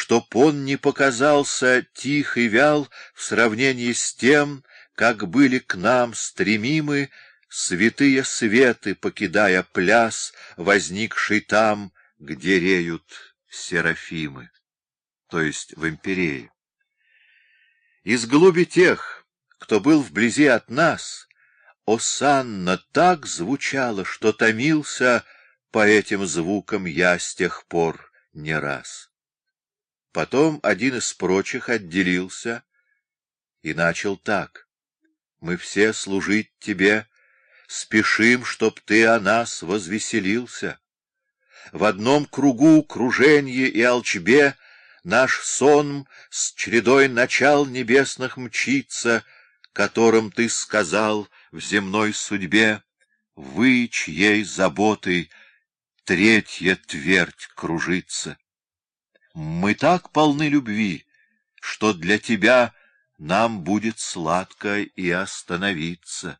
чтоб он не показался тих и вял в сравнении с тем, как были к нам стремимы святые светы, покидая пляс, возникший там, где реют серафимы, то есть в империи. Из глуби тех, кто был вблизи от нас, Осанна так звучала, что томился по этим звукам я с тех пор не раз. Потом один из прочих отделился и начал так. Мы все служить тебе, спешим, чтоб ты о нас возвеселился. В одном кругу круженье и алчбе наш сон с чередой начал небесных мчится, которым ты сказал в земной судьбе, вы, чьей заботой третья твердь кружится. Мы так полны любви, что для тебя нам будет сладко и остановиться.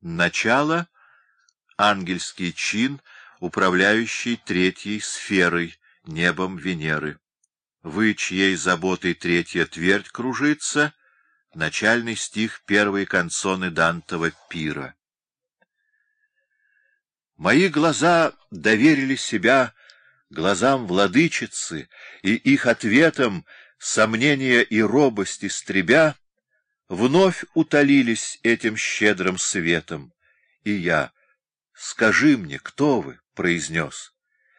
Начало — ангельский чин, управляющий третьей сферой, небом Венеры. Вы, чьей заботой третья твердь кружится — Начальный стих первой концоны Дантова пира. Мои глаза доверили себя глазам владычицы, и их ответом сомнения и робость истребя вновь утолились этим щедрым светом. И я, скажи мне, кто вы, — произнес,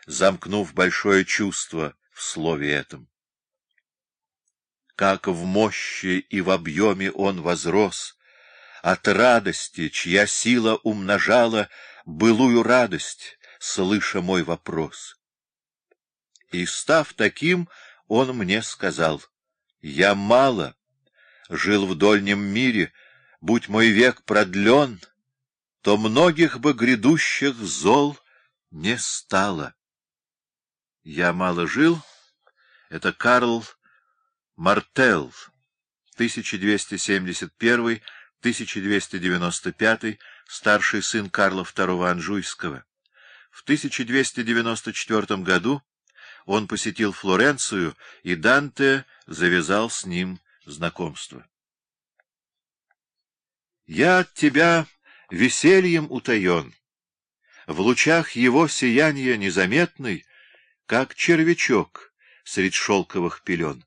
замкнув большое чувство в слове этом как в мощи и в объеме он возрос, от радости, чья сила умножала былую радость, слыша мой вопрос. И, став таким, он мне сказал, «Я мало, жил в дольнем мире, будь мой век продлен, то многих бы грядущих зол не стало». «Я мало жил» — это Карл Мартел, 1271-1295, старший сын Карла II Анжуйского. В 1294 году он посетил Флоренцию, и Данте завязал с ним знакомство. «Я от тебя весельем утаен, в лучах его сияния незаметный, как червячок средь шелковых пелен.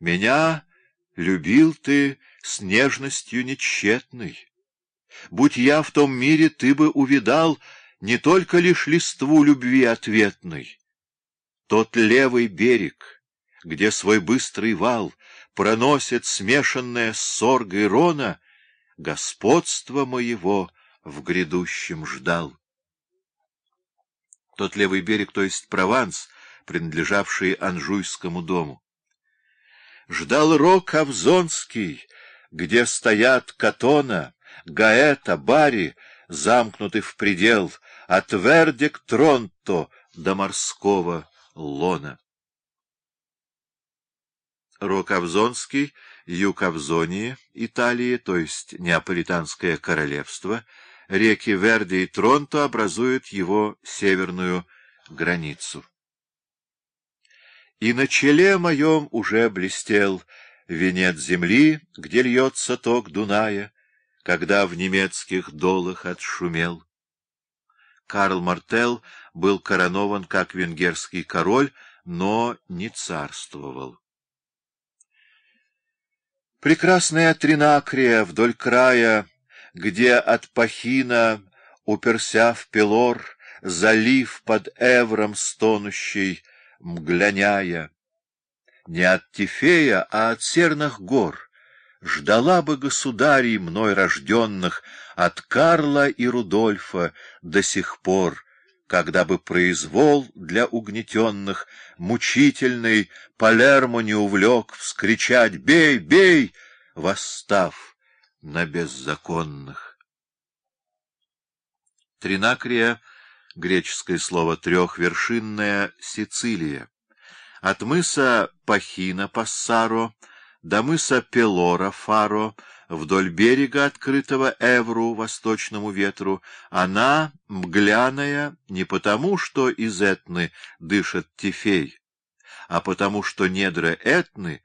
Меня любил ты с нежностью нечетной. Будь я в том мире, ты бы увидал не только лишь листву любви ответной. Тот левый берег, где свой быстрый вал проносит смешанное с соргой рона, господство моего в грядущем ждал. Тот левый берег, то есть Прованс, принадлежавший Анжуйскому дому ждал рок Авзонский, где стоят Катона, Гаэта, Бари, замкнуты в предел, от Верди к Тронто до морского лона. Рок Авзонский, юг Авзонии, Италии, то есть Неаполитанское королевство, реки Верди и Тронто образуют его северную границу. И на челе моем уже блестел венец земли, где льется ток Дуная, когда в немецких долах отшумел. Карл Мартел был коронован как венгерский король, но не царствовал. Прекрасная Тринакрия вдоль края, где от Пахина, уперся в Пелор, залив под Эвром стонущий, мгляняя. Не от Тифея, а от серных гор ждала бы государей мной рожденных от Карла и Рудольфа до сих пор, когда бы произвол для угнетенных мучительный Палермо не увлек вскричать «Бей, бей!» восстав на беззаконных. Тринакрия греческое слово «трехвершинная Сицилия». От мыса Пахина Пассаро до мыса Пелора Фаро вдоль берега открытого Эвру восточному ветру. Она мгляная не потому, что из Этны дышит Тифей, а потому что недра Этны